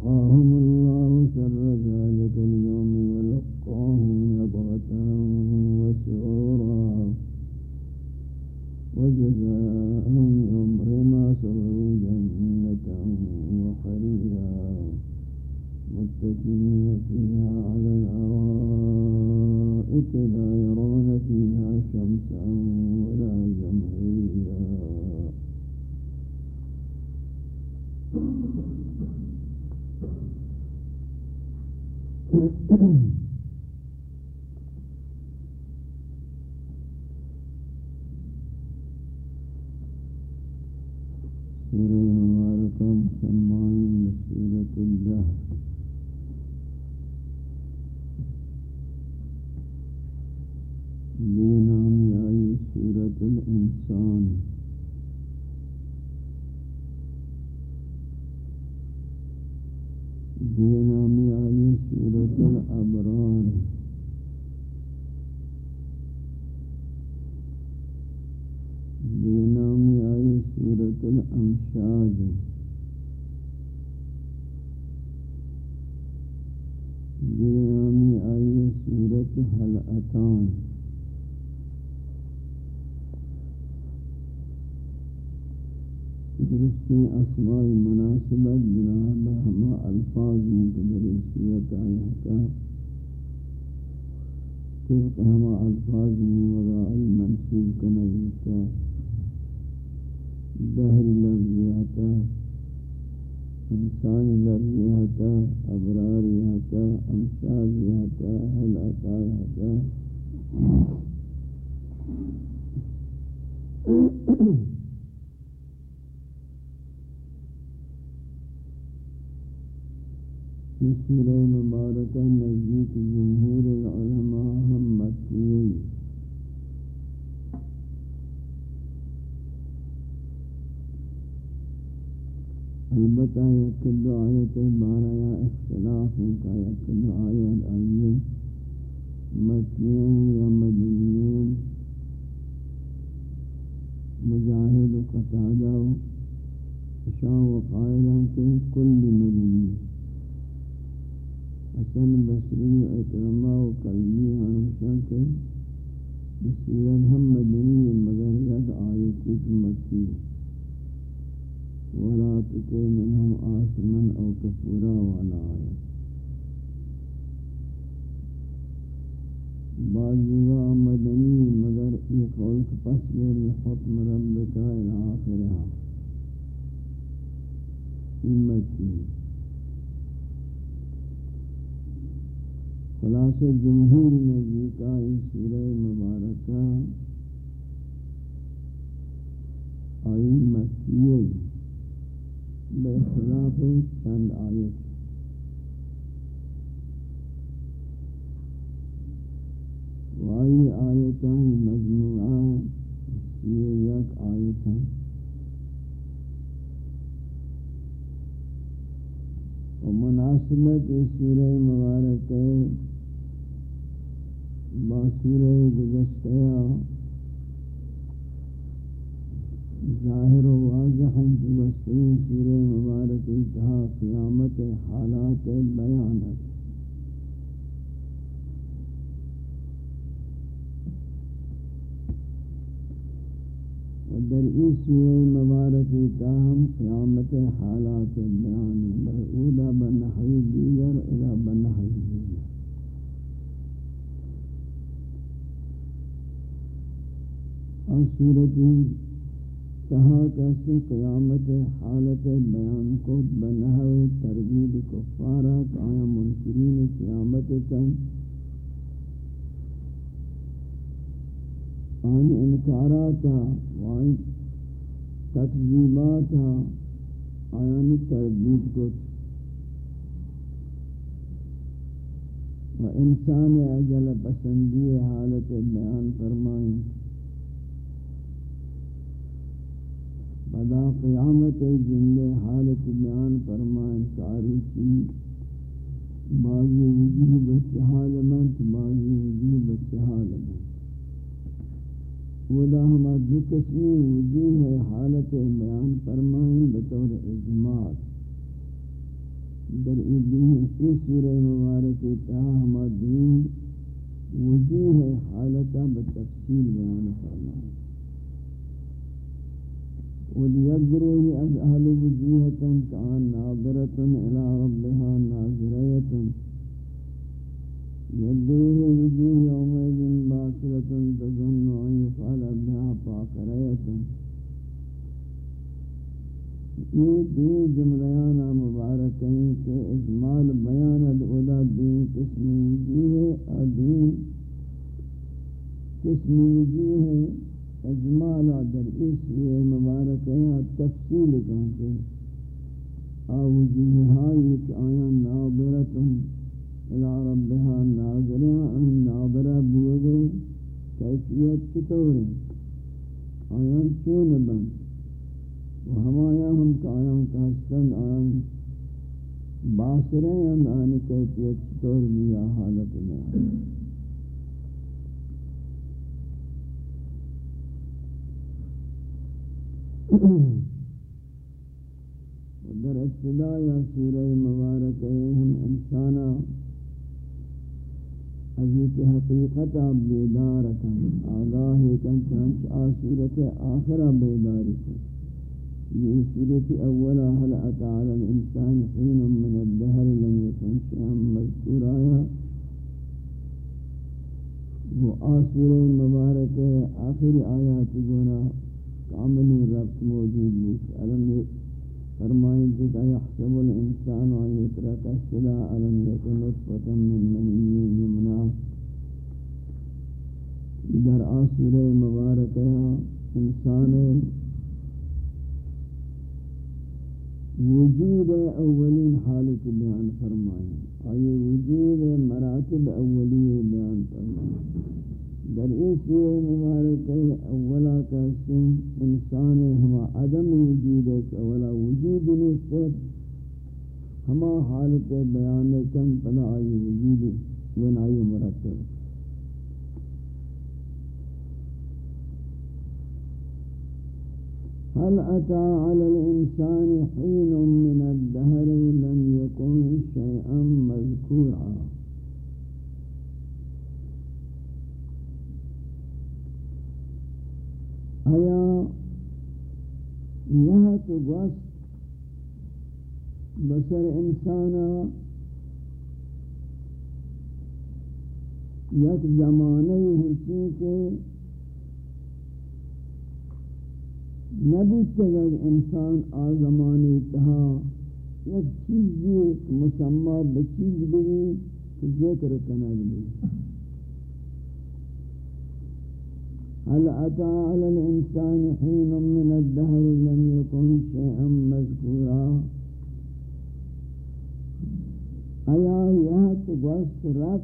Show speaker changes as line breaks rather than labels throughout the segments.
فوقاهم الله شر ذلك اليوم ولقاهم نظرة وسرورا وجزاءهم يوم ما صبروا جنة وحريرا متكئين فيها على الأرائك لا يرون فيها شمسا ولا زمهريرا هلأتان درستی اسماء مناسبت بنا ہما الفاظ مقدر صورت آیا کا طبق ہما الفاظ میں وضائی منصوب کنگیتا دہر لفظیاتا انسان لفظیاتا ابراریاتا امشاذیاتا حلعتایاتا سورہ مبارکہ نزدیک جمہور العلماء ہم البتہ یک دو آیت بارہ یا اختلاف ہے کہ یک دو آیت آئیے مکیین یا مدنیین مجاہد و قطادہ و شاہ و قائلہ کے کل مدنی حسن بصری، اکرمہ و قلبی ہنوشہ کے بسورت ہم مدنی مگر یک آیت ایک مکی۔ ولا تطع منهم آثما او كفورا ولا آية بعضها مدني مگر یہ قول فاصبر لحكم ربك الى آخرها. امتی خلاص جمہور نزدیکا اس سورہ مبارکہ آئی مسیح بے خلاف چند آیت وائی آیتان مجموعہ یہ یک آیتان و مناسبت سورہ مبارک با سورہ گزشتہ ظاہر و واضح وسیع سورہ مبارک تہا قیامت حالات بیانت در این سوره مبارکی تاہم قیامت حالات بیانی بیان برعودا بنحوی دیگر الى بنحوی دیگر. اور سورتی تہا کسی قیامت حالت بیان کو بنحوی ترغیب کفارہ آیا منکرین قیامت تن آن انکاراتا وان تکذیباتا، آیانی تردید کت. و انسان اجل پسندی حالت بیان فرمائیں. بدا قیامت جند حالت بیان فرمائیں کاروچی بعضی وجوہ بچحال منت بعضی وجوہ بچحال منت ودا ہما دو قسمی وجوہ حالت بیان فرمائیں بطور اجماع۔ در اس سورہ مبارک تا ہما دو وجوہ حالتا بتفصیل بیان فرمائیں۔ وَلِيَذْرُهِ أَذْ أَهْلِ وُجُوهَةً كَأَنْ نَاظِرَةٌ إِلَىٰ رَبِّهَا نَاظِرَيَةٌ يدوه وجوه يومئذ باكرة تظن أن يفعل بها فاقرية یہ دین جملیانا مبارک ہیں کہ اجمال بیان الاولا دین قسم وجوہ ادین قسم وجوہ ہے؟ اجمال در اس یہ مبارک ہے تفصیل کہتے آ وجوہ ہائی کہ آیا نابرتن الى ربها ناظرہ ان ناظرہ بوگے کیفیت چطور ہے آیان چون بند و ہمایا ہم کایاں کہستن آیان باصرے ہیں آنی کیفیت چطور لیا حالت میں در ابتداء سورہ مبارک ہے ہم انسانہ حضرت حقیقت بیدارتا آگاہ کن چنچ آسورت آخرہ بیداری کو یہ سورت اولا حل اتعالی الانسان حین من الدہر لم یکن شیئا مذکور آیا۔ وہ آسور مبارک آخری آیات گونا کاملی ربط موجود بود۔ علم فرمائیں کہ یحسب الانسان ان يترك السدى الم يكن نطفه من مني يمنى در آسور مبارکہ انسان وجود اولین حالت بیان فرمائیں آئے وجود مراتب اولی بیان فرمائیں در این سورہ مبارک اولا کا سن انسان ہما عدم وجود کہ اولا وجود نسبت ہما حالت بیان کن پدا آئی وجود ونائی مرتب. هل أتى على الإنسان حين من الدهر لم يكن شيئا مذكورا آیا یہ تو بس بسر انسان یک زمانے ہنچی کے نبی تگر انسان آ زمانے تہا یک چیز مسمى بچیز بھی ذکر کنگ بھی هل أتى على الإنسان حين من الدهر لم يكن شيئا مذكورا؟ أيا يهت وست رب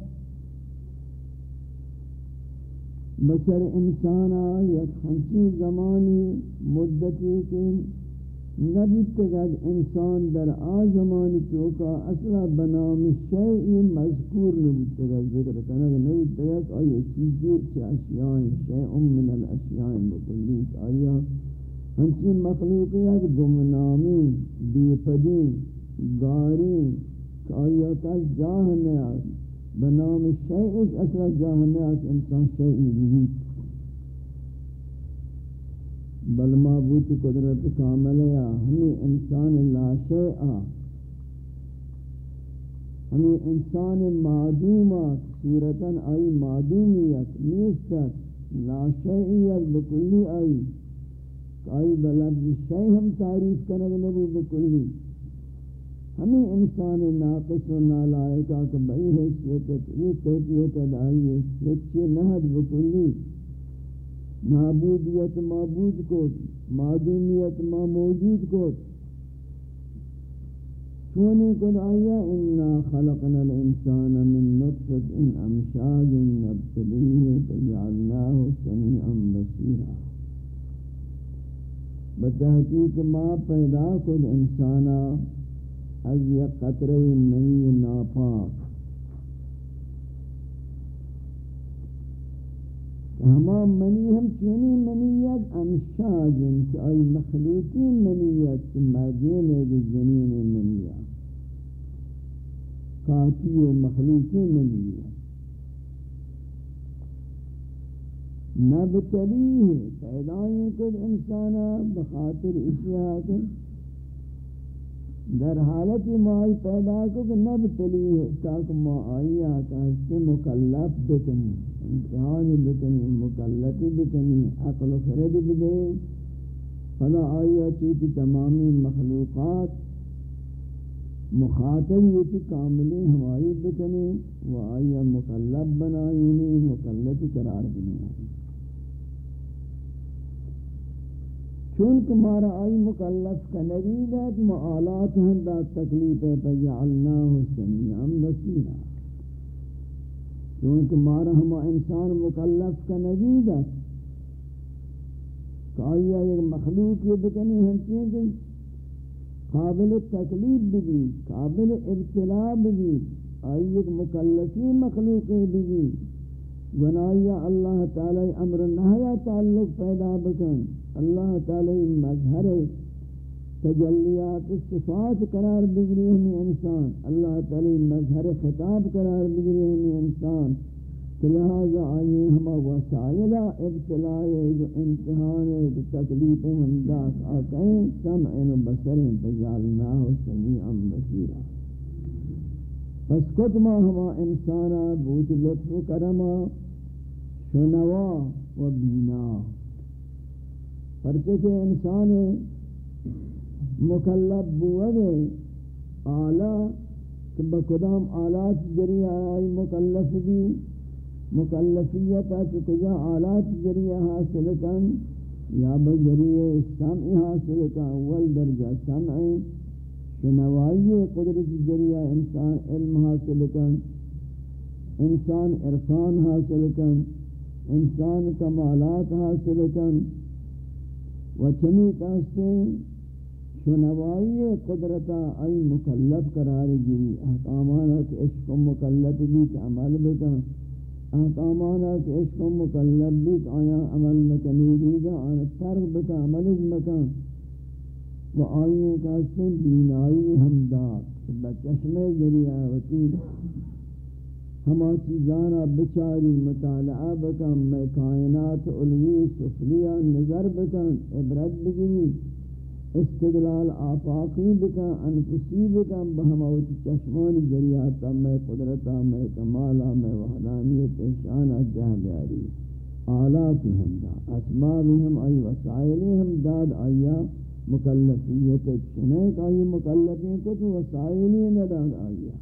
بسر إنسانا یک خنچی زمانی مدتی نبتگد انسان در آزمان چوکا اصلا بنام شیئی مذکور نبتگد ذکر کنگ نبتگد آئی چیزی چی اشیائیں شیئن من الاشیائیں بکلی آئی ہنچی مخلوقیت گمنامی، بیپدی، گاری آئی کس جاہ میں بنام شیئش اصلا جاہ میں انسان شیئی بیت بل معبود قدرت کامل یا ہمیں انسان لا شیء ہمیں انسان معدومات صورتا آئی معدومیت نیستت لا بکلی آئی۔ آئی بلبز شیء ہم تعریف کرنے نبو بکلی۔ ہمیں انسان ناقص و نالائکہ کہ حیثیت، یہ کہتیت ادائی ہے یہ نہد بکلی۔ معبودیت معبود کو معدومیت ما موجود کو چونی قد آیا انا خلقنا الانسان من نطفت ان امشاج نبتلیه فجعلناه سمیعا بصیرا. بتحقیق ما پیدا کل انسانا از یک قطره منی ناپاک. ہما منی ہم چونی منیت امشاجن کہ آئی مخلوطی منیت مردین ایک جنین منیت کاتی و مخلوطی منیت نبتلیه، پیدای کد انسانا بخاطر اشیاء در حالت مائی پیدا کو کہ نبتلیه تاک ما آئی آتا ہے مکلف بکنی، امتحان بکنی، مکلفی بکنی، عقل و خرد بدے فلا آیا چوتی تمامی مخلوقات مخاطب یہ کاملی ہماری بکنی، و آیا مکلف بنائینی مکلفی قرار بنائینی چونکہ مارا آئی مکلف کا نریدت معالات ہندہ تکلیف ہے، فجعلناہ سمیعا بصیرا۔ چونکہ مارا ہما انسان مکلف کا نگیگا کہ آیا ایک مخلوق یہ بکنی ہنچیں کہ قابل تکلیف بھی، قابل ابتلاع بھی، آئی ایک مکلفی مخلوق بھی۔ گناہیا اللہ تعالی امر نہیا تعلق پیدا بکن۔ اللہ تعالی مظہر تجلیات صفات قرار بگری ہمیں انسان۔ اللہ تعالی مظہر خطاب قرار بگری ہمیں انسان۔ لہذا آئیے ہما وسائلہ ابتلائے ابتلاء ایک امتحان، ایک تکلیف ہمداس آکائیں سمعن و بسریں تجعلناہ سمیعا بسیرا پس کتما ہما انسانا بوت لطف و کرما شنوا و بینا. پرچے پرچہ انسان مکلب بوگے آلہ کہ بکدام آلات ذریعہ آئی مکلف بھی مکلفیت کجا آلات ذریعہ حاصل کن، یا بذریعہ سمع حاصل کن، اول درجہ سمع شنوائی قدرت ذریعہ انسان علم حاصل کن، انسان عرفان حاصل کن، انسان کمالات حاصل کن و چمی کہتے شنوائی قدرتا ای مکلف قرار گیری، احکامانا کہ عشق مکلف بھی کہ عمل بکا احکامانا کہ عشق مکلف بھی کہ آیا عمل مکنی گا آنا ترک بکا عمل مکا و آئیے کہتے بینائی ہمدار بچشم ذریعہ وطیر ہما چیزانا بچاری مطالعہ بکن، میں کائنات علوی سفلیہ نظر بکن، عبرت بگیری استدلال آفاقی بکا انفسی بکا بہموت چشمان ذریعہ میں قدرتا، میں کمالا، میں وحدانیت شانہ جہ بیاری۔ آلات ہم دا اسباب ہم آئی، وسائلی ہم داد مکلفیت چنیک آئی مکلفین کو تو وسائلی نداد آیا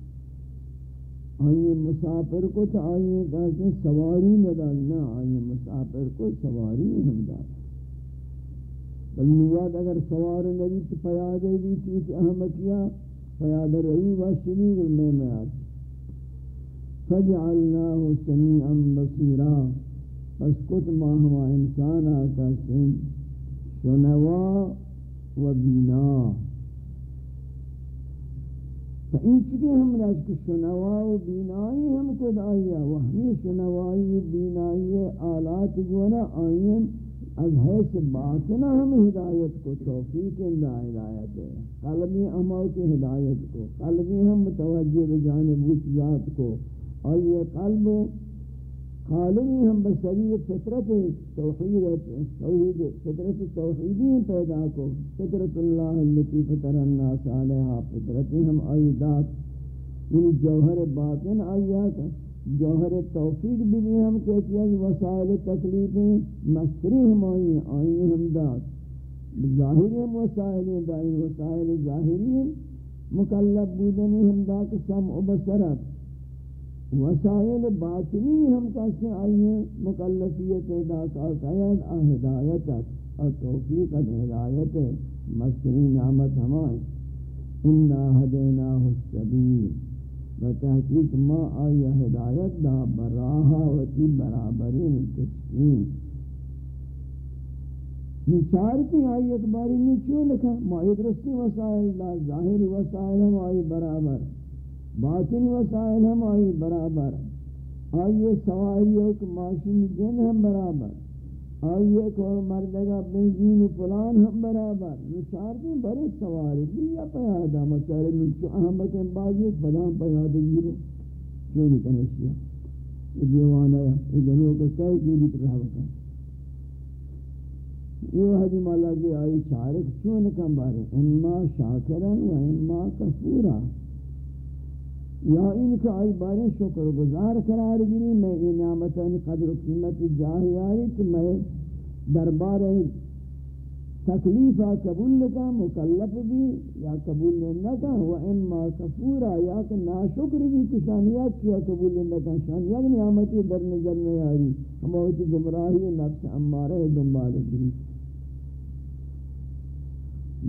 آئیے۔ مسافر کو تو آئیے کہتے سواری ندال نہ آئیے مسافر کو سواری ہم دار بل نواد اگر سوار نبی جی تو پیادے جی بھی چیز احمقیہ پیاد رہی واشمی میں میں آتی فجعلناه سميعا بصيرا پس کت ما ہوا انسان آکا سن۔ شنوا و بینا. فإن چکے ہم راج کہ شنوا و بینائی ہم کد آیا و ہمیں شنوائی و بینائی آلات گونا آئیم از حیث باطنہ ہم ہدایت کو، توفیق اندہ ہدایت ہے قلبی اماؤ کی ہدایت کو. قلبی ہم متوجہ بجانب اس ذات کو. اور یہ قلب خالمی ہم بسری فطرت توحید توحید فطرت توحیدی پیدا کو فطرت اللہ اللتی فطر الناس علیہا. فطرتی ہم آئیدات یعنی جوہر باطن آئیات جوہر توفیق بھی بھی ہم کہتی ہیں وسائل تکلیفیں مستری ہم آئی آئی ہم دات ظاہری ہم وسائل دائیں وسائل ظاہری مکلب بودنی ہم دا سم و بسرت وسائل باطنی ہم کیسے آئیے مکلفیت ادا قید ہدایت اور توفیق ہدایت مسری نعمت ہمائیں۔ انا ہدینا السبیل بتحقیق ما آیا ہدایت دا براہا وتی برابرین تشکین نچارتی آئی اکباری نیچو لکھا ما ادرستی وسائل دا، ظاہری وسائل ہم آئی برابر۔ باطن وسائل ہم آئی برابر۔ آئیے سواریوں کے معاشی جن ہم برابر۔ آئیے کو مردگا بنزین و پلان ہم برابر۔ نچار دیں بڑے سواری بھی یا پیادا مچارے نچو احمد بازی پلان پیادا گیرو۔ کیوں نہیں کہنے شیا۔ یہ دیوان آیا یہ جنوں کو کئی جیلی پر رہا بکا یہ حدی مالا کی آئی چارک چون کم بارے۔ اما شاکرن و اما کفورا۔ یا ان کا آئی بارے شکر گزار قرار گری میں یہ نعمتان قدر و قیمت جاہی آئی کہ میں دربار تکلیفہ قبول لکا مکلف بھی یا قبول لکا و اما کفورا یا کہ ناشکر بھی کشانیات کیا قبول لکا شانیات نعمتی در نظر نہیں آئی ہم ہوتی گمراہی نفس امارہ دنبال گری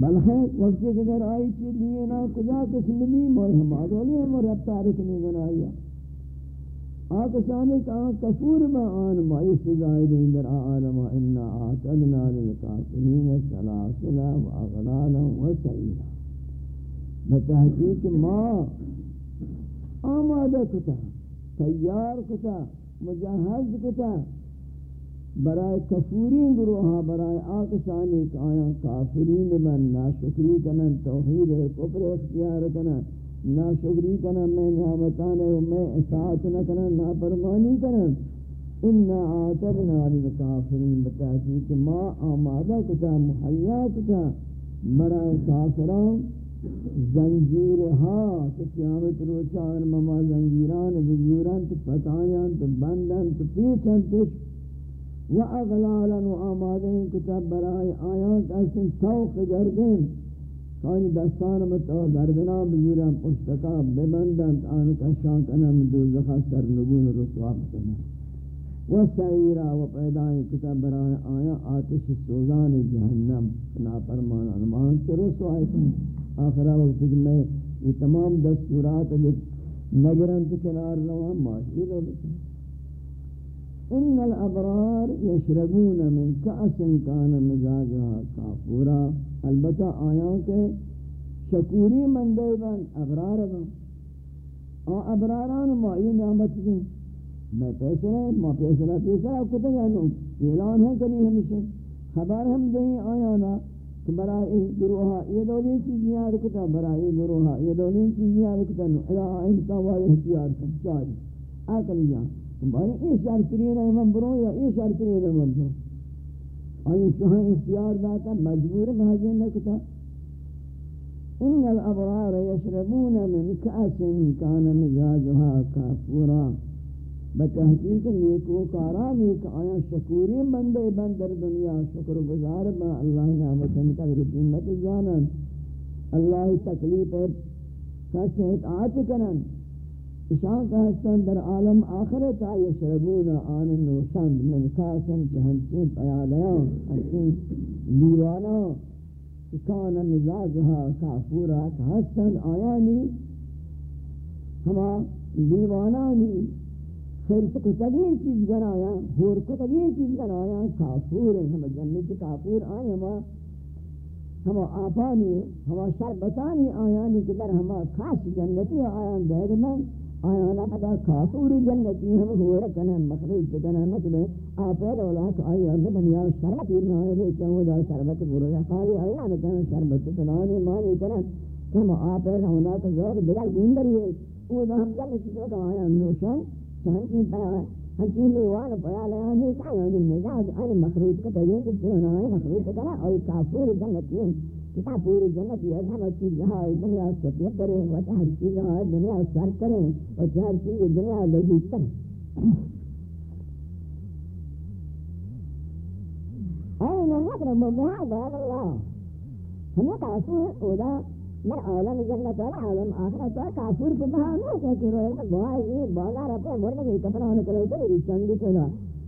بلکہ وقت کے اگر آئی چیز دیئے نا، کجا قسم بھی موئی ہمارے ہولی ہم رب تارک نہیں گنایا آکسانے کہا کفور با آن مائی سزائی دیں در آلم انا آتدنا للکافرین سلاسلا و اغلالا و سعیلا بتحقیق ما آمادہ کتا، تیار کتا، مجہز کتا برائے کفورین گروہاں برائے آکسانی کہ آیا کافرین من ناشکری کنن، توحید کفر اختیار کنن، ناشکری کنن میں نعمتان و میں اطاعت نہ کنن نافرمانی کنن. انا آتبنا للکافرین بتاکی کہ ما آمادہ کتا محیا کتا برائے کافران زنجیر ہاں تو قیامت روچان مما زنجیران بزوران تو پتایان تو بندن تو پیچن تشک و اغلالا و آمادین کتاب برای آیات اسن توق گردین کانی دستان متو گردنا بزورم پشتکا ببندند. آن کشان کنم دوزخ سر نگون رسوا بکنم. و سعیرا و پیدای کتاب برای آیا آتش سوزان جہنم ناپرمان انمان چه رسوائی کن آخرہ وقت کہ میں یہ تمام دستورات نگرن تو کنار روان ماشی رو لکن ان الابرار يشربون من كأس كان مزاجها كافورا. البتہ آیا کہ شکوری مندے بن، ابرار بن. آ، ابراران ما یہ نعمت دیں. میں پیسے نہیں ما پیسے نہ پیسہ آپ کو تو جانو اعلان ہے کہ نہیں ہمیشہ. خبر ہم دیں آیا نا کہ برای گروہا یہ دولی چیزیاں رکھتا برای گروہا یہ دولی چیزیاں رکھتا نو. الہ انتا والے احتیار کن، چاری. آکل جان. بھائی، یہ شرطرین امام برو یا یہ شرطرین امام برو آئی سہاں اختیار داتا، مجبور محضین نکتا۔ ان الابرار یشربون من کأس کان مزاجها کافورا۔ بتحقیق نیکو کارام ایک آیا شکوری بندے بندر دنیا، شکر گزار با اللہ نعمتن قدر قیمت زانن اللہ تکلیف کسی اطاعت کنن۔ اشان کا حسن در عالم آخرت آئی شربون آن نوشند من کاسن چہنچین پیادیان ہنچین لیوانا کان مزاجها کافورات حسن آیانی ہما لیوانانی خیر کو تگین چیز بنایا ہور کو تگین چیز بنایا کافور ہیں ہم جنت کافور آئے ہما ہم آپانی ہم شربتانی آیانی کہ در ہم خاص جنتی آیان دیر میں آیانا پدا کافور جنتی ہم ہور کنے مخرج کنے مطلب آپیر اولاک آئی اور دنیا شربتی نائے رے چاہو دا شربت برو قالی آیا نکنے شربت تنانی مانی کنے کہ ہم آپیر ہونا تو زور دلال گوندری ہے۔ وہ ہم جنتی جو کہ آیا نوشن چاہنچی پیا ہنچی لیوان پیا لیا نہیں کھایا دن میں جاؤ آئی مخروج کا تیئے کہ چلو نائے مخروج کنے اور کافور جنتی کتاب پوری جنت یہ ہم چیز جہاں دنیا سے کریں، وہ ہر چیز جہاں دنیا سر کریں اور ہر چیز دنیا لگی کریں أين نقرب بهذا الله هم كافور ولا من عالم جنة ولا عالم، آخرت اور کافر کو آخرة كافور بها ما كثير بهاي بازار أبو مرنے کے کپڑا ہونے کے لیے چند چلا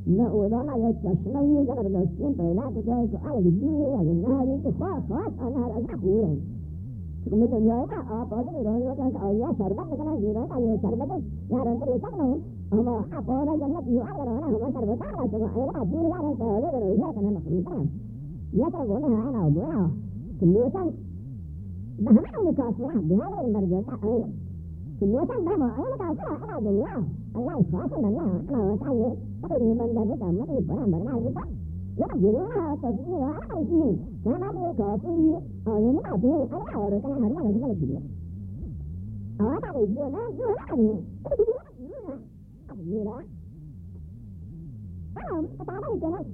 نہ اولا یا چشمہ یہ در دستین پیدا کتا ہے کہ آج دیئے یا نہاری کے خواہ آنا رضا خور ہے چکہ میں دنیا کا آپ آدھے روز ہوتا ہے کہ آیا شربت نکلا زیرہ کا یہ شربت. ہے یا رنگ لے سکنا ہوں ہم آپ آدھے جنت یو آگر ہونا ہمیں شربتا ہے چکہ ایلا دیر گا رہتا ہے لیکن روزہ کنا مخلوطا ہے یا تو آنا بولا کہ لیسان بہمارا نکاس رہا بہمارا مرجوتا ہے کہ لیسان بہمارا Allora, non ho, no, sai, perché mi mandano da me, mi pare, ma non è nó giữ nó tự nhiên nó cái gì nó nó đi cờ tư ở những cái gì ở cái nào được cái nào được cái gì ở ta thì vừa nó vừa nó thì cái gì nó giữ nó cái gì đó không cái ta đó thì cái này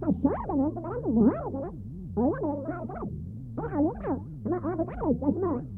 ta sợ cái này cái đó cái vỡ cái đó ở cái này cái này cái này ở cái nào mà ở cái này cái mà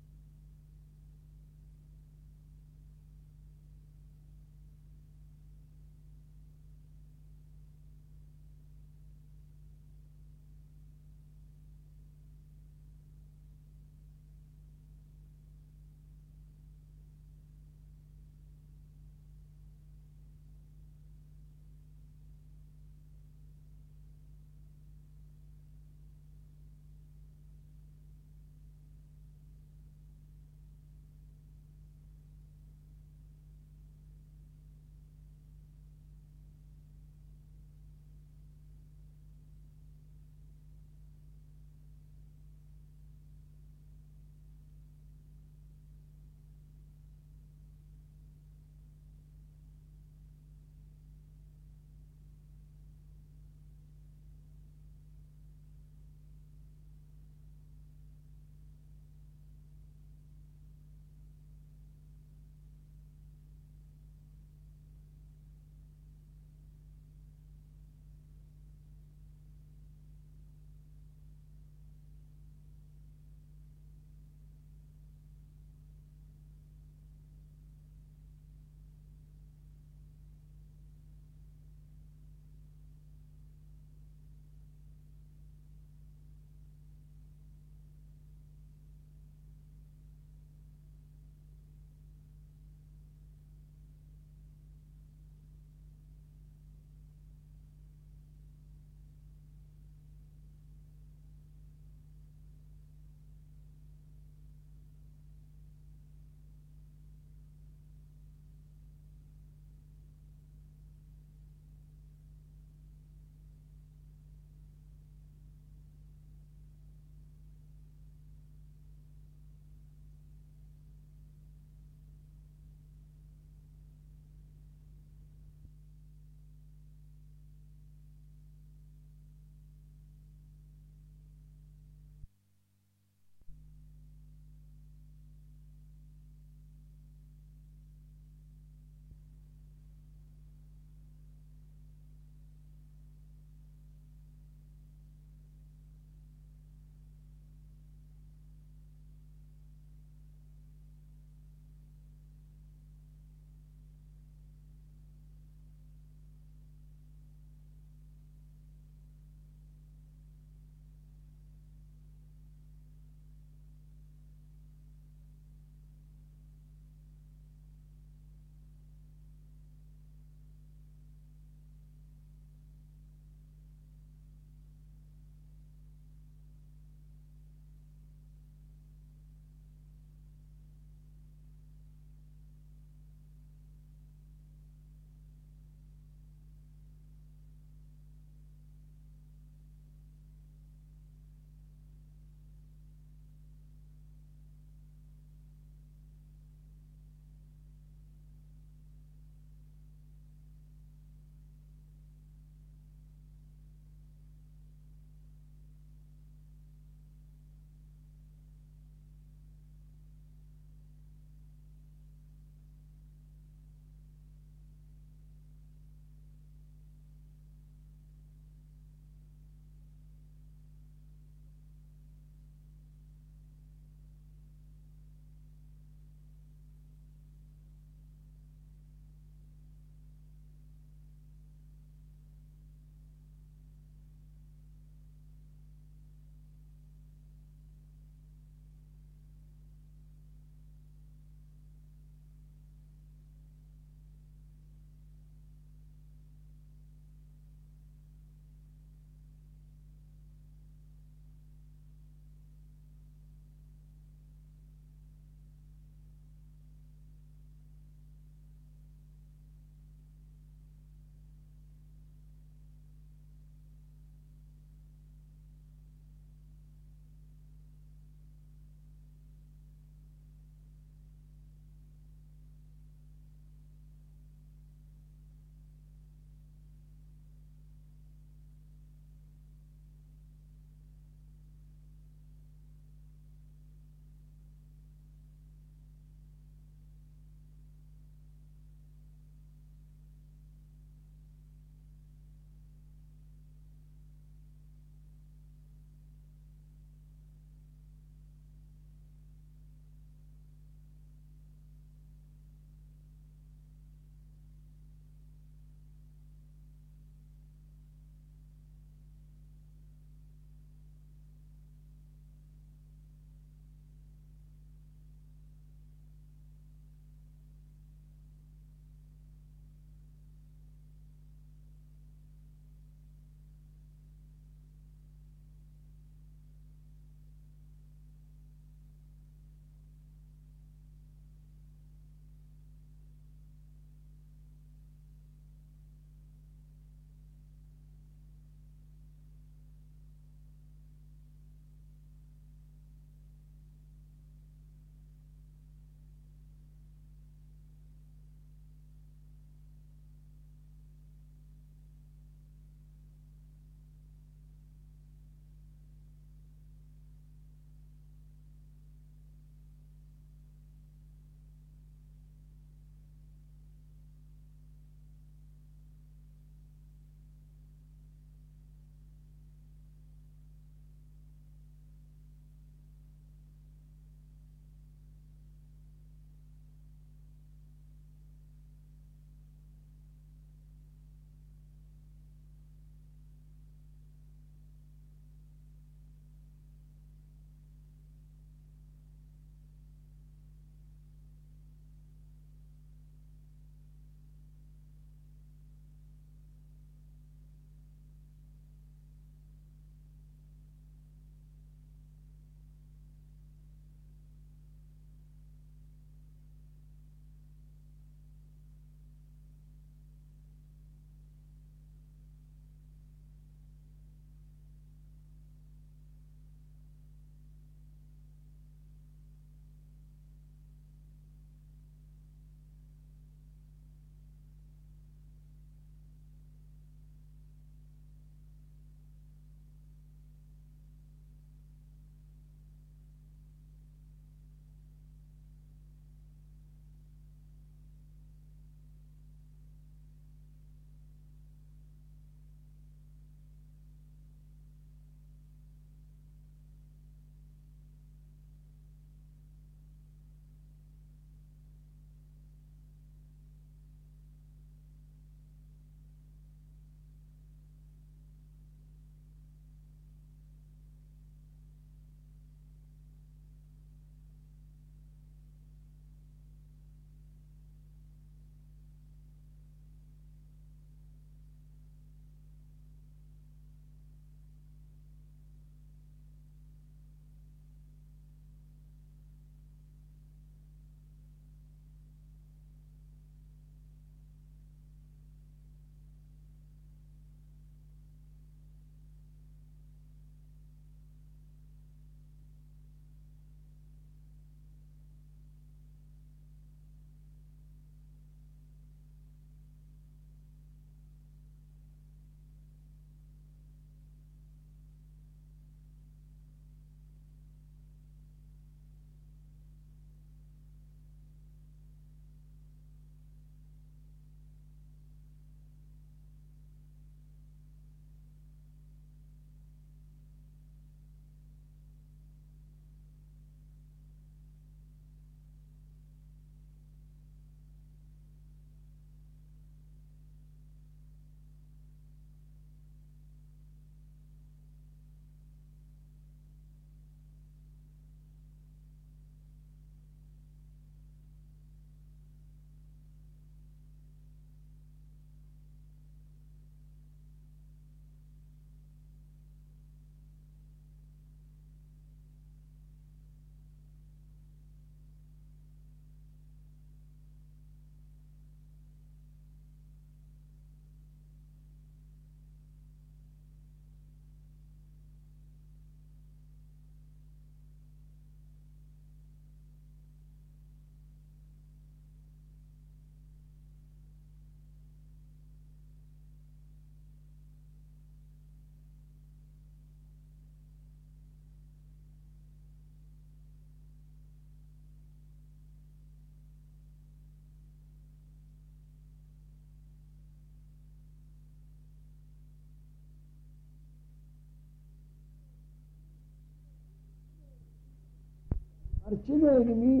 ہرچی دیگمی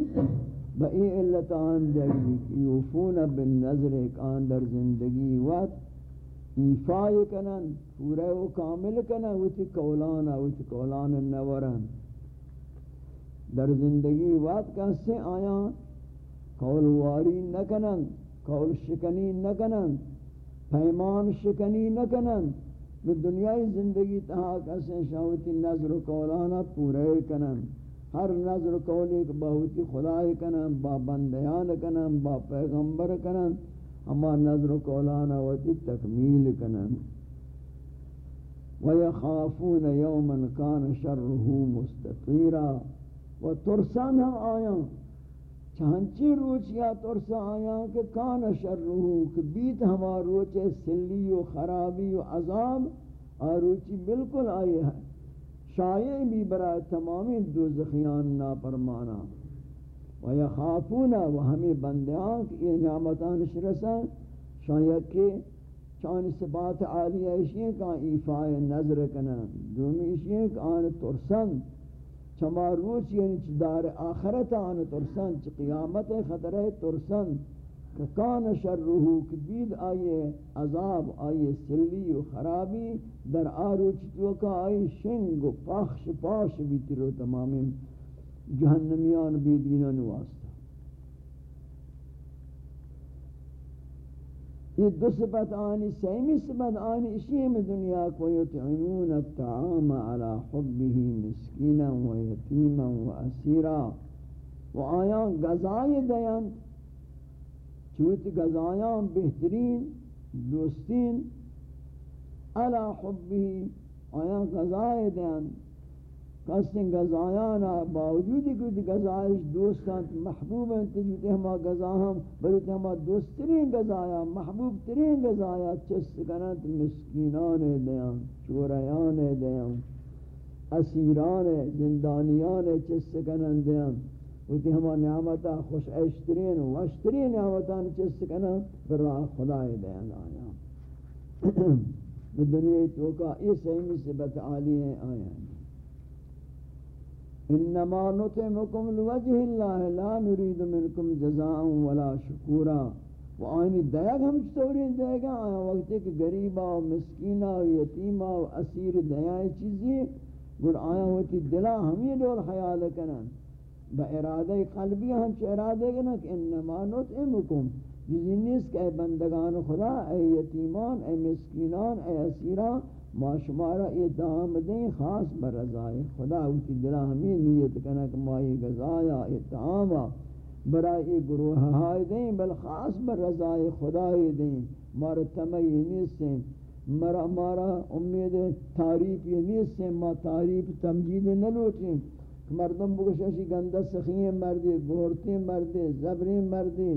بئی علت آن دیگمی کہ یوفون بالنظر ایک آن در زندگی وقت ایفائی کنن پورے و کامل کنن وچی کولانا وچی کولان نورن۔ در زندگی وقت کسی آیا قول واری نکنن قول شکنی نکنن، پیمان شکنی نکنن۔ دنیای زندگی تہا کسے شاوتی نظر و کولانا پورے کنن۔ ہر نظر و کولی باوتی خدای کنن با بندیان کنن با پیغمبر کنن اما نظر و کولانا وتی تکمیل کنن وَيَخَافُونَ يَوْمًا كَانَ شَرُّهُ مُسْتَطِيرًا و ترسان ہم آیاں چانچی روچیا ترسا آیاں کہ کان شرہو کہ بیت ہما روچے سلی و خرابی و عذاب آروچی بالکل آئی ہے۔ شایع بھی برای تمامی دوزخیان ناپرمانا. و یخافونا و ہمیں بندیاں کہ یہ نعمتان شرسان شایع کہ چان صفات عالی ایشی کہ ایفائی نظر کنن، دومی ایشی کہ آن ترسن. چما روچ یعنی دار آخرت آن ترسن چ قیامت خطرہ ترسن. کہ کان شرہو کہ بید آئیے عذاب، آئیے سلی و خرابی در آروچ تو کا آئی شنگ و پاخش پاش بھی تیرو تمامی جہنمیان بھی دینان واسطہ۔ یہ دو صفت آنی سیمی صفت آنی اسی میں دنیا کو یتعمون الطعام على حبه مسکینا و یتیما و اسیرا۔ و آیان گزائی دیان چوت گزایان بہترین، دوستین على حبه آیان گزائی دیان کسن گزایانا باوجود کہ گزایش دوستان محبوب ہیں تجھتے ہما گزا ہم بلکہ ہما دوسترین گزایا محبوب ترین گزایا چست کنت مسکینان دیان چوریان دیان اسیران، زندانیان چست کنن دیان وتی ہما نعمتا خوش عشترین وشترین نعمتان چست کنن پر راہ خدای دیان آیا دنیا توکا اس ایمی سے بتعالی ہیں آیا انما نطعمكم لوجه الله لا نريد منكم جزاء ولا شكورا و آئینی دیگ ہم چطوری دے آیا وقت کہ گریبا و مسکینہ و یتیمہ و اسیر دیائی چیزی گر آیا ہوتی دلا ہمیں دول خیال کنن۔ با ارادہ قلبی ہم چھ ارادہ کنن کہ انما نطعمكم جزی نیست کہ اے بندگان خدا، اے یتیمان، اے مسکینان، اے اسیران، ما شمارا یہ دام دیں خاص بر خدا ہوتی دلہ ہمیں نیت کنا کہ ما یہ گزایا یہ تعاما برای گروہ ہائی دیں، بل خاص بر خدا ہی دیں۔ مارا تمہی نیست ہیں، مرا مارا امید تعریف یہ نیست ہیں، ما تعریف تمجید نلوٹیں۔ مردم بگششی گندہ سخییں مردی گورتیں مردی زبریں مردی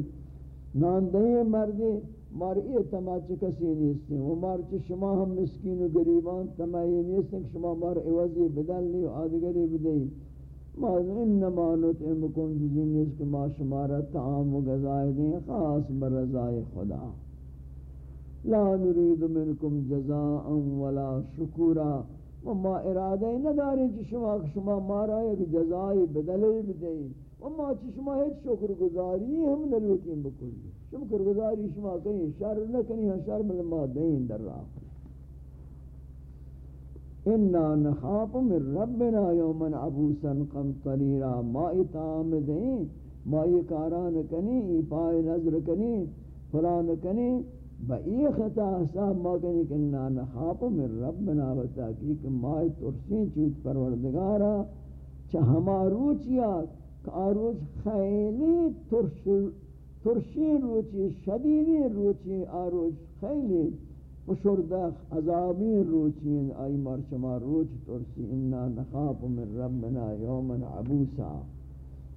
ناندہیں مردی، مار یہ تماچ کسی نیستیں و مار چ شما ہم مسکین و گریبان تمائی نیستیں کہ شما مار عوضی بدل لی و آدگری بدئی ما انما نطعمکم جزی نیست کہ ما شمارا تعام و غذائے دیں خاص برضائے خدا. لا نريد منكم جزاء ولا شکورا. و ما ارادہ نداری چ شما شما مارا ایک جزائی بدلی بدئی و ما چ شما ہیچ شکر گزاری ہم نلوٹیں بکلی شکر گزاری شما کنی شر نہ کنی ہاں شر مل ما دین در راہ. انا نخاف من ربنا یوما عبوسا قمطریرا. ما اتام دیں ما یہ کاران کنی ای پائے نظر کنی فلان کنی با ای خطا حساب ما کنی کہ انا نخاف من ربنا بتاکیک ترسین چوت پروردگارا چا ہما روچیا کہ آروچ خیلی ترشی روچی، شدیدی روچی آروچ خیلی فشردخ عذابی روچی، آئی مرشما روچ ترسی انا نخاف من ربنا یوما عبوسا.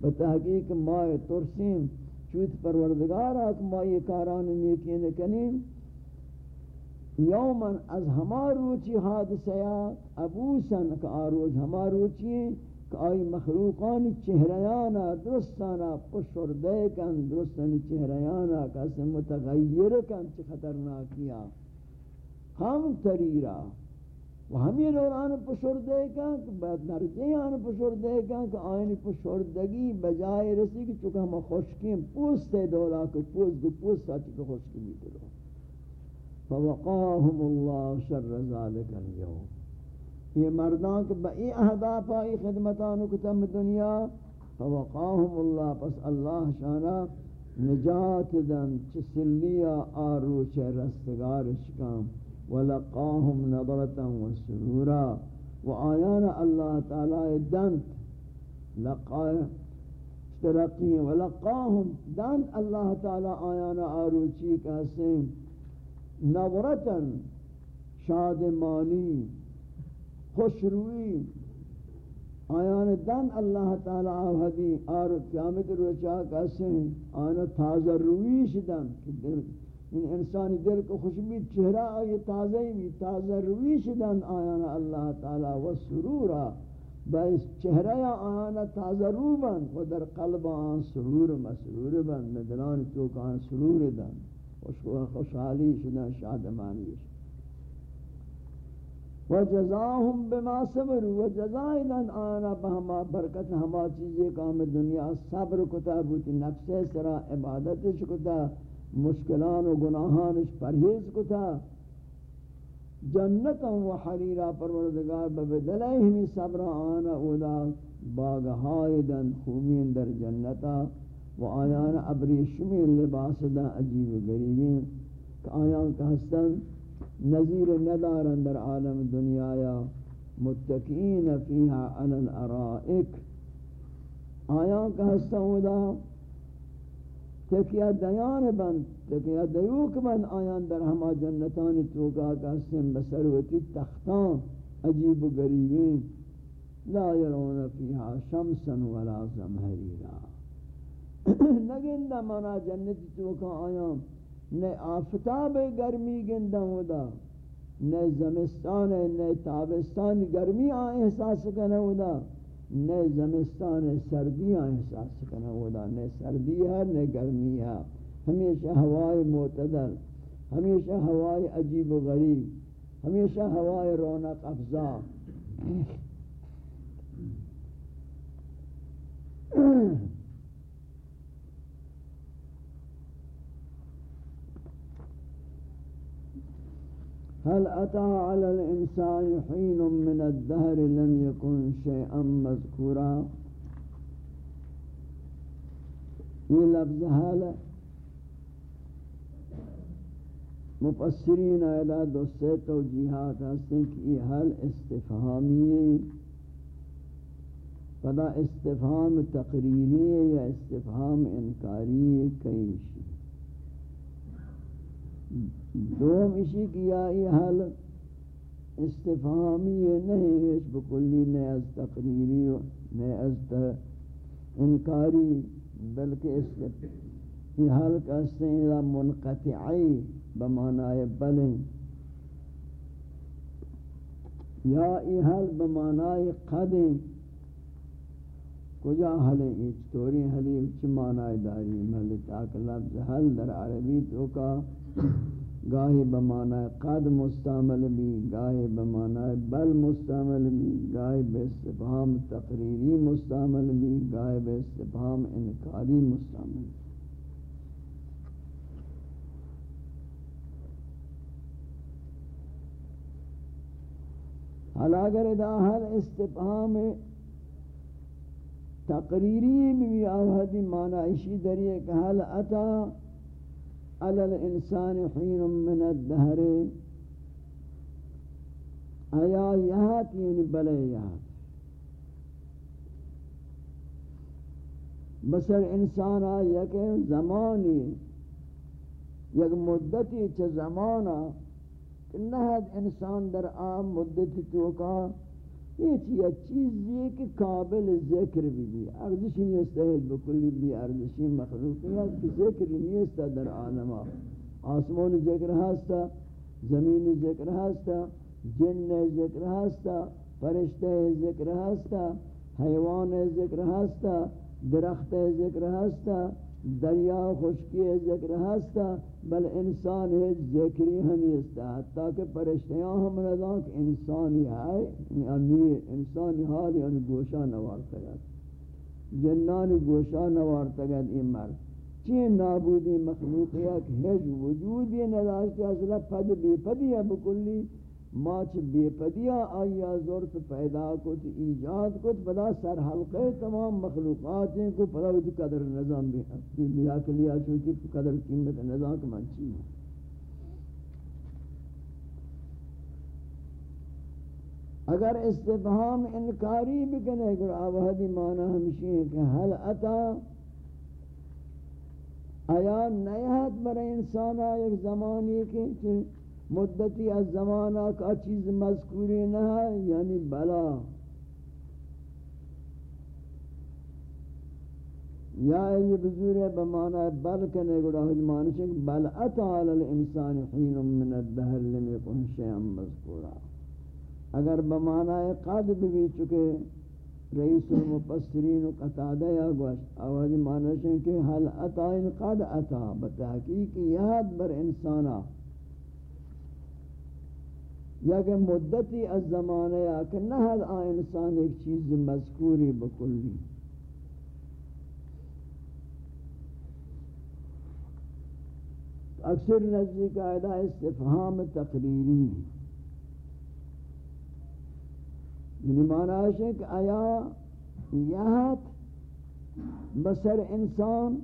بتحقیق ماء ترسیم چوت پروردگار آک ماء کاران نیکی نکنیم یوما از ہما روچی حادثیات عبوسا کہ آروچ ہما روچی، کہ آئی مخلوقان چہریانا، درستانا پشردے کن درستانی چہریانا کسی متغیر کن چی خطرناکیا ہم تریرا۔ و ہمیں دوران پشور دے گا کہ بعد نرجے آن پشور دے گا کہ آئین پشوردگی بجائے رسی کہ چکہ ہم خوشکیم پوستے دولا کہ پوست دو پوست ساتھ کہ خوشکی بھی کرو فوقاهم اللہ شر ذالک اليوم. یہ مردان کہ بئی اہداف آئی خدمتانو کتم دنیا، فوقاهم اللہ پس اللہ شانا نجات دن چسلیا آروچ رستگار شکام ولقاهم نظرة وسرورا. وآيان الله تعالى دنت لقاء اشترقي ولقاهم دنت الله تعالى آيان آروچی کہسیں نظرة شادمانی خوشروی آیان دن اللہ تعالی آوہدی، آر قیامت روچا کہسیں آنا تازہ رویش دن ان انسانی دل کو خوشبی چہرہ آئی تازہ بھی تازہ رویش دن آیانا اللہ تعالی و سرورا باعث چہرہ آیانا تازہ رو بن، و در قلب آن سرور مسرور بن مدلان تو کان سرور دن خوشحالی شدن، شادمانی شدن. وجزاهم بما صبروا وجزائنا آنا بہما برکت، ہما چیزیں کام دنیا صبر کتا، بوتی نفس سرا عبادت کتا مشکلان و گناہانش پرہیز کو تھا جنتا و حریرا پروردگار ببدلہ ہمی صبر آنا اودا باغہائی دن خومین در جنتا و آیان ابری شمین لباس دا عجیب و غریبین. کہ آیان کا حسن نظیر ندارن در عالم دنیا یا متقین فیہا علی الارائک. آیان کا حسن اودا تکیہ دیان بند تکیہ دیوک بند آیان در ہما جنتان توقع کسیم بسروتی تختان، عجیب و گریبین لا يرون فيها شمسا ولا زمهريرا نگندہ منا جنت توقع آیان. نئے آفتاب گرمی گندہ ہودا نئے زمستان نئے تابستان گرمی آئے احساس کرنے ہودا نئے زمستان سردیاں احساس کرنا ودا نہ سردی ہے، نہ گرمی ہے۔ ہمیشہ ہوائے معتدل، ہمیشہ ہوائے عجیب و غریب، ہمیشہ ہوائے رونق افزا۔ هل أتى على الإنسان حين من الدهر لم يكن شيئا مذكورا؟ یہ لفظ حال مفسرین دو سے توجیحات ہستیں کہ یہ حل استفہامی پدا استفہام تقریری یا استفہام دوم اسی کیا یہ حل استفامی نہیں اس بکلی نئے از تقریری نئے از انکاری، بلکہ اس یہ حل کہتے ہیں منقطعی بمعنی بلیں۔ یا یہ حل بمعنی قدیں۔ کجا حل ایچ توری حلی اچھ معنی داری؟ ملتاک لفظ حل در عربی تو کا گاہی بمعنی قد مستعمل بھی، گاہی بمعنی بل مستعمل بھی، گاہی بے استفہام تقریری مستعمل بھی، گاہی بے استفہام انکاری مستعمل بھی۔ حال اگر ادا ہر استفہام تقریری بھی آوہدی، معنی اشی دریئے کہ حال اتا على الإنسان حين من الدهر. آیا یہات یعنی بلے یہات بسر انسان آیا کہ زمانی یک چھ زمانا کہ انسان در عام مدتی توکا یہ چیز چیزی کہ قابل ذکر بھی بھی ارزشی نیست بکلی بھی ارزشی مخلوقیات کی ذکر نیست در عالم آسمان ذکر ہستا زمین ذکر ہستا جن ذکر ہستا فرشتہ ذکر ہستا حیوان ذکر ہستا درخت ذکر ہستا دریا خشکی ذکر ہستا بل انسان ہے ذکری ہمیستا حتیٰ کہ پرشتیاں ہم ردان کہ انسانی ہے یعنی انسانی حال یعنی گوشہ نوار تگد جنان گوشہ نوار تگد این مرد. چین نابودی مخلوقیت ہج وجودی نداشتی اصلا پد بی پدی ہے بکلی. ماچ بے پدیا آیا زورت پیدا کت، ایجاد کت پدا سر حلقے تمام مخلوقات ہیں کو پدا وجہ قدر نظام بھی ہے بیا کے کلیا چونکہ قدر قیمت نظام کا منچی ہے؟ اگر استفہام انکاری بکنے گر آوہدی معنی ہمشی ہے کہ حل اتا آیا نیہت برای انسانا ایک زمانی کے مدتی از زمانہ کا چیز مذکوری نہ ہے یعنی بلا۔ یا یہ بزور ہے بمعنی بل کنے گڑا حج مانشن بل اتا علی الانسان حین من الدہر لم یکن شیئا مذکورا۔ اگر بمعنی قد بھی چکے رئیس المفسرین و قطادہ یا گوشت، آوازی مانشن کہ حل اتا ان قد اتا بتحقیق یاد بر انسانا۔ یا کہ مدتی از زمانہ یا کہ نہ ہر انسان ایک چیز مذکوری بکلی. اکثر نزدیک قاعدہ استفہام تقریری. یعنی معنی ہے کہ آیا یہاں بسر انسان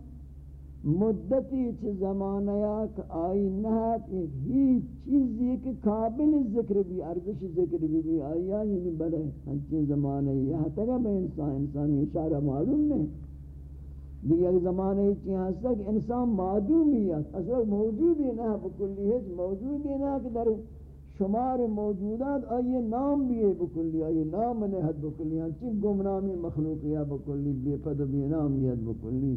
مدتی چھ زمانہ یک آئی نہت ہیچ چیزی کہ قابل ذکر بھی، ارزش ذکر بھی بھی آئی یعنی بلے ہنچی زمانہ یہ ہاں تگا میں انسان انسان اشارہ معلوم نہیں۔ بھی ایک زمانہ یہ چیز ہستا کہ انسان معدومیت اصلا موجود ہی نہ بکلی ہے موجود ہی نہ کہ در شمار موجودات آئیے نام بھی ہے بکلی آئیے نام نہت بکلی ہنچی گمنامی مخلوقیہ بکلی، بے پد بے نامیت بکلی۔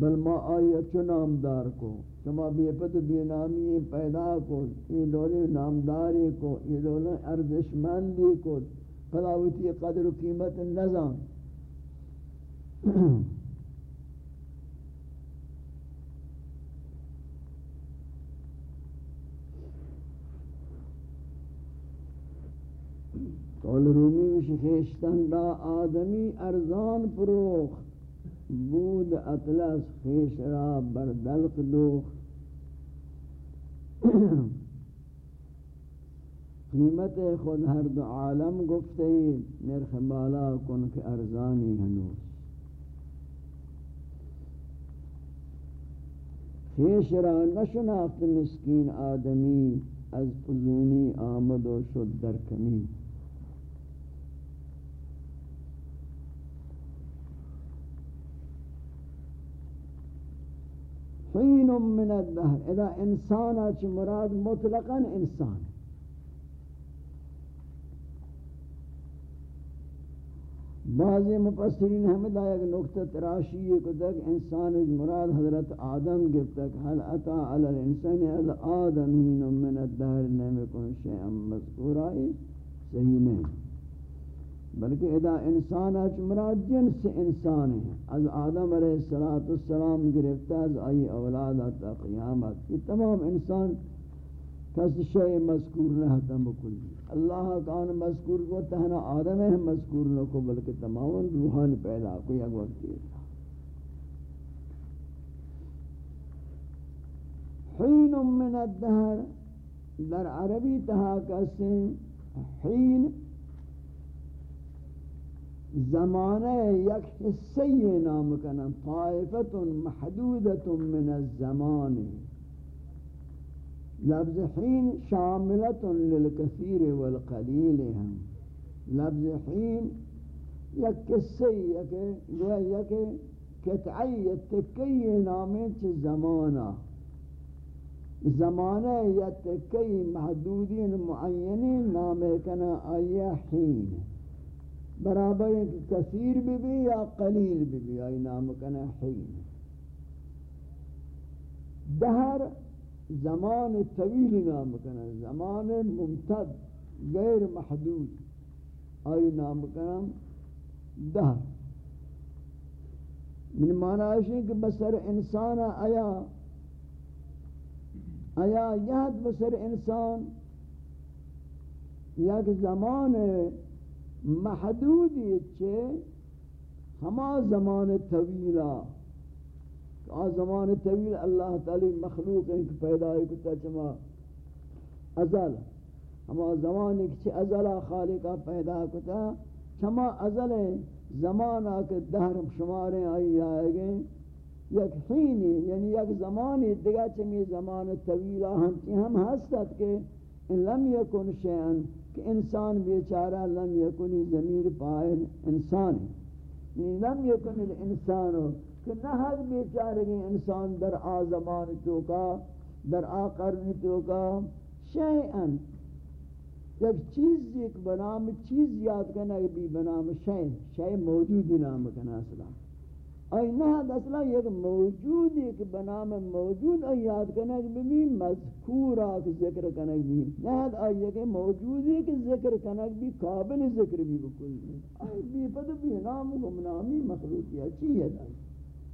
بل ما آئی اچھو نامدار کو کما بے پت بے نامی پیدا کو، یہ دولے نامداری کو، یہ دولے ارزشمندی کو پلاوتی قدر و قیمت نظام قول رومی شخیشتن دا آدمی ارزان پروخ بود اطلس خیش را بر دلق دوخ قیمت خود ہر دو عالم گفتے نرخ بالا کن کے ارزانی ہنوس خیش را نشناخت مسکین آدمی، از فزونی آمد و شد در کمی حین من الدهر اذا انسان اچ مراد مطلقا انسان. بعضی مفسرین ہمیں ایک نقطہ تراشی ہے کہ تک انسان مراد حضرت آدم گفت تک حل اتا علی الانسان از آدمین من الدهر لم يكن شيئا صحیح نہیں. بلکہ ادا انسان اچ مراد جنس انسان ہے از آدم علیہ الصلوۃ والسلام گرفتہ از ای اولاد تا قیامت۔ یہ تمام انسان کس شے مذکور نہ تم بکل اللہ کان مذکور کو تہنا آدم ہے، مذکور نہ کو، بلکہ تمام روحان پیدا کوئی ایک وقت ہے حین من الدهر در عربی تہا کسیں حین زمانہ یک حصہ نام کنا طائفت محدودت من الزمان. لفظ حین شاملت للکثیر والقلیل ہم لفظ حین یک قصہ یک گویا یک کتعی تکی نامی چھ زمانہ زمانہ یا تکی محدودین معینین نام کنا آیا حین. برابر ہے کہ کثیر بھی بھی یا قلیل بھی بھی آئی نام کنا حین دہر زمان طویل نام کنا زمان ممتد غیر محدود. آئی نام کنا دہر من معنی ہے کہ بسر إنسان آیا آیا یاد بسر إنسان؟ یک زمان محدودی چھے ہما زمان طویلہ، آ زمان طویل اللہ تعالی مخلوق ان کی پیدای کتا چما ازل۔ ہما زمان ایک چھے ازل خالقہ پیدا کتا، چما ازل زمان آکے دہر شماریں آئی آئے گئے یک حینی یعنی یک زمانی دیگا چمی زمان طویلہ ہم کی ہم حسد کہ ان لم یکن شیئن۔ کہ انسان بیچارہ لم یکنی ضمیر پائل انسان یعنی لم یکن الانسان کہ نہ نہد بیچارگی انسان در آ زمان تو کا، در آ قرن تو کا۔ شیئن یک چیز ایک بنام، چیز یاد کرنا بھی بنام شے شے موجود نام کنا اصلا ای نہ، اصلا یک موجود ایک بنام موجود ای یاد کرنا بھی مذکور اک ذکر کرنا بھی۔ نہ ای کہ موجود ایک ذکر کرنا بھی، قابل ذکر بھی بکل ای بھی پد بھی نام و نامی مخلوق ہے، چی ہے؟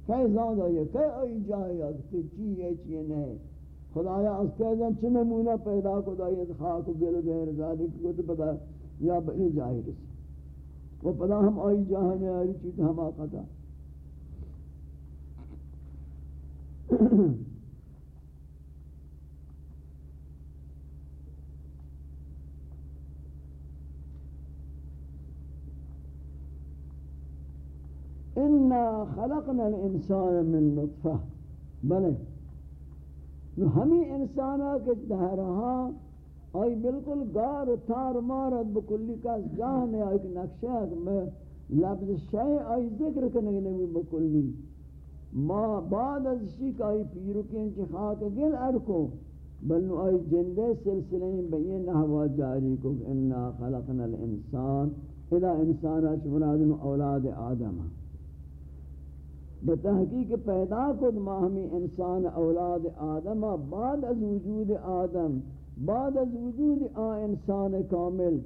کہ زاد ہے کہ ای جائے چی ہے، چی نہیں۔ خدایا، از پیدن چه نمونه پیدا کدایی از خاک و گل غیر ذالک کو تو پتا یا بئی جاہی رسی وہ پتا ہم آئی جہاں آئی چیز ہم آقا تھا۔ انا خلقنا الإنسان من نطفة. بلے نو ہمیں انسانا کے دہرہا آئی بالکل گار تار مارد بکلی کا جان ہے آئی لفظ شئی آئی ذکر کرنے بکلی. ما بعد از شک آئی پیروکین چی خاک گل ارکو بلنو آئی جندے سلسلیں بین نحوہ جاری کو، انا خلقنا الانسان اذا انسانا چمرادن اولاد آدم بتحقیق پیدا کد ماہمی انسان اولاد آدم بعد از وجود آدم، بعد از وجود آ انسان کامل،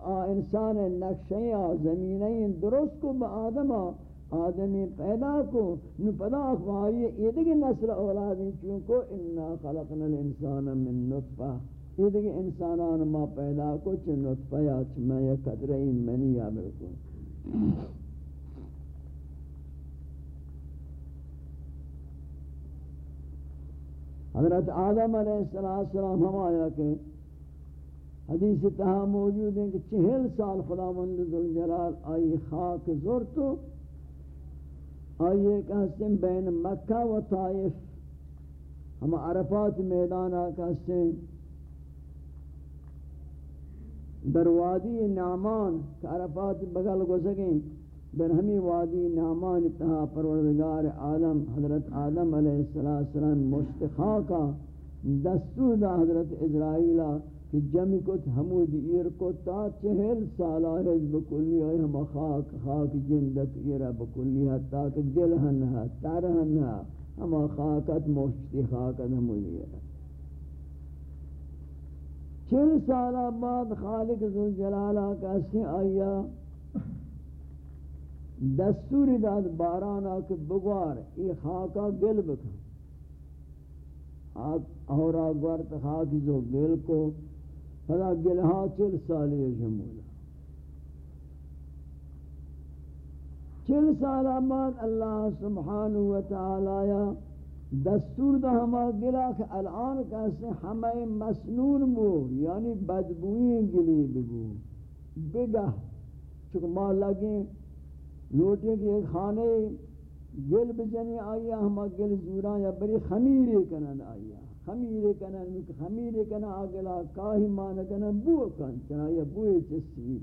آ انسان نقشیں آ زمینیں درست کو با آدم آ آدمی پیدا کو، نو پدا اخواہی یہ دیکھ نسل اولادیں چونکو انا خلقنا الانسان من نطفہ۔ یہ دیکھ انسانان ما پیدا کو چھ نطفہ یا چھ میں یہ قدرہی منی یا بالکل حضرت آدم علیہ السلام ہم آیا کہ حدیث تہا موجود ہیں کہ چہل سال خدا مند ذوالجلال آئی خاک زورتو آئی ایک حسن بین مکہ و طائف۔ ہم عرفات میدان آکا در وادی نعمان کہ عرفات بغل گزگیں در ہمی وادی نعمان اتہا پروردگار عالم حضرت آدم علیہ السلام مشتخا کا دستور دا حضرت اسرائیلہ کہ جمع کت حمود ایر کو تا چہل سالہ رج بکلی آئی ہم خاک خاک جندت ایر بکلی حتی کہ دل ہنہا تر ہنہا ہم خاکت مشتی خاکت حمود ایر چل سالہ بعد خالق ذوالجلالہ کا اسے آیا دستور داد بارانا کہ بگوار، ای خاکا گل بکن۔ اورا گوارت خاکی جو گل کو فلا گلہا چل سالی جمولا چل سال بعد اللہ سبحانہ وتعالی دستور دا ہما گلا کہ الان کیسے ہمیں مسنون بو یعنی بدبوئی گلی بگو بگہ چکہ ما لگیں لوٹے کہ ایک خانے گل بجنی آیا ہما گل زورا یا بری خمیرے کنن آیا خمیرے کنن خمیرے کنن آگلا، کاہی مانا کنن بو کن چنا یا بوئے چسی۔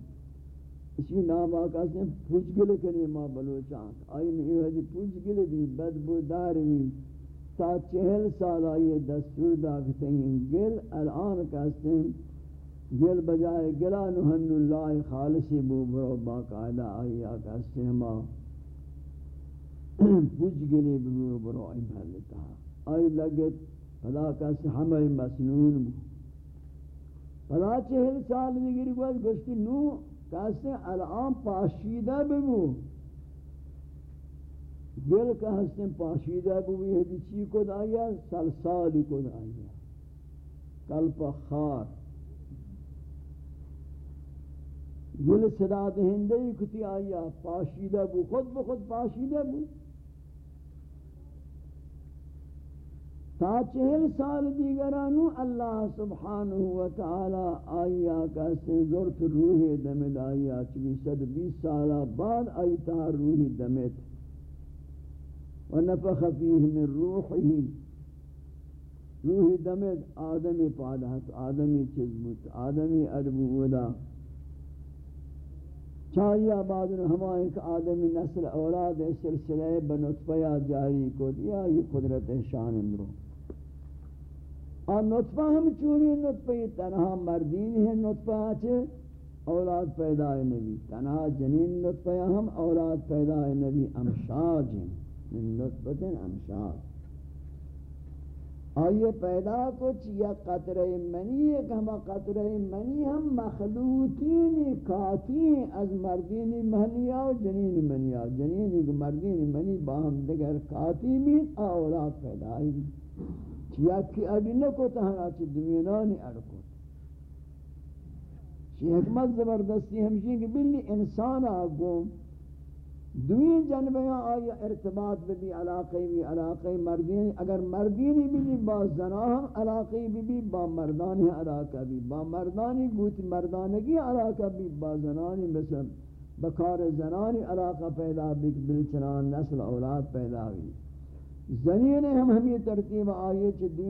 اسی نام آقا سے پوچھ گل کنی ما بلوچان آئی نہیں ہے جی پوچھ گل دی بدبو دار بھی تا چہل سال آئیے دستور داکتے ہیں۔ گل الان کہتے ہیں۔ گل بجائے گلا نحن اللہ خالصی بو برو باقاعدہ آئی آقا سہما پوچھ گلی بو برو آئی محلتا آئی لگت فلا کس ہمیں مسنون بو۔ فلا چہل سال دیگری گوش گوشتی نو کسی الان پاشیدہ ببو گل کا ہستیں پاشیدہ بوئی ہے چی کو دایا سلسال کو دایا کلپ خار۔ گل صدا دہندے کتی آیا، پاشیدہ بو، خود بخود پاشیدہ بو۔ تا چہل سال دیگرانو اللہ سبحانہ وتعالی آیا کا سنزورت روح دمد آیا چوی صد بیس سالہ بعد آئی تا روح دمد۔ ونفخ فیہ من روحی۔ روح دمد آدمی پادہت آدمی چزمت آدمی اربو ودا چاہیے بعد ہمائیں کہ آدمی نسل اولاد سلسلے بنطفیہ جاری کو دیا، یہ قدرت شان اندروں اور نطفہ ہم چونی نطفہ تنہا مردین ہے نطفہ چھے اولاد پیدا ہے نبی۔ تنہا جنین نطفہ ہم، اولاد پیدا ہے نبی۔ امشاج ہیں من یعنی نطفہ امشاج آئیے پیدا کچھ یا قطرہ منی ہے کہ ہم قطرہ منی، ہم مخلوطین کاتی از مردین منیا و جنین منیا جنین مردین منی باہم دگر کاتی بھی اولاد پیدا ہے۔ چیا کی اڈی نکو تہنا چی دمینانی اڑکو چی حکمت زبردستی ہمشی کہ بلی انسان آگو دوین جنبیاں آیا ارتباط بھی علاقی بھی علاقی مردین اگر مردینی بھی با زناہم علاقی بھی بھی، با مردانی علاقہ بھی۔ با مردانی گوت مردانگی علاقہ بھی، با زنانی مثل بکار زنانی علاقہ پیدا بھی، بلچنان نسل اولاد پیدا بھی زنین ہم ہمیں ترتیب آئیے چھ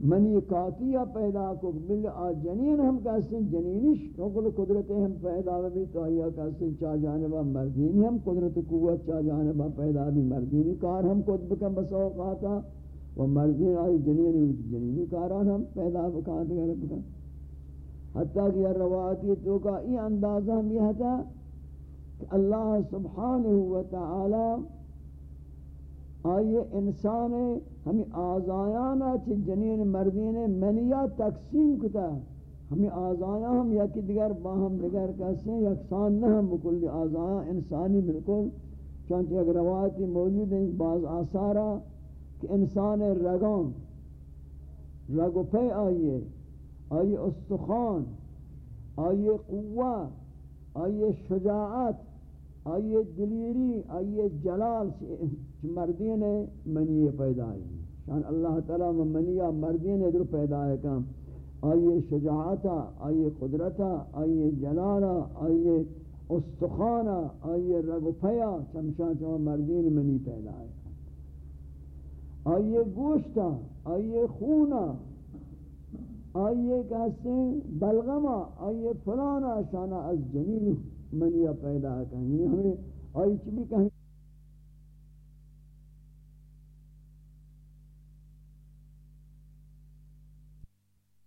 منی قاتیہ پیدا کو بل آ جنین ہم کہتے ہیں جنینش نقل قدرت ہم پیدا بھی تو آئیہ کہتے ہیں چاہ جانبہ مردینی ہم قدرت قوت چاہ جانبہ پیدا بھی مردینی کار ہم خود بکن بس اوقاتا و مردین آئی جنینی ہوئی جنینی کاران ہم پیدا بکان دیگر بکن حتیٰ کہ یہ روایتی تو کا یہ اندازہ ہم یہ تھا کہ اللہ سبحانہ وتعالی آئیے انسان ہمیں آزایانا چھ جنین مردین منیا تقسیم کتا ہمیں آزایا ہم یکی دیگر باہم دیگر کہتے ہیں یکسان نہ ہم بکل آزایا انسانی بالکل چونکہ اگر روایتی موجود ہیں بعض آثارا کہ انسان رگان رگو پہ آئیے آئیے استخان آئیے قوہ، آئیے شجاعت آئیے دلیری، آئیے جلال مردین منی پیدا ہے۔ شان اللہ تعالیٰ منیا مردین در پیدا ہے کام۔ آئیے شجاعتا آئیے قدرتا آئیے جلالا آئیے استخانا آئیے رگفیا چمشان چمہ مردین منی پیدا ہے۔ آئیے گوشتا آئیے خونا آئیے کہتے بلغمہ آئیے فلانا شانا از جنین۔ منیا پیدا کریں ہمیں یعنی آئی بھی کہیں